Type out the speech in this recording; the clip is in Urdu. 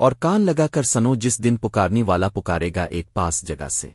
اور کان لگا کر سنو جس دن پکارنی والا پکارے گا ایک پاس جگہ سے۔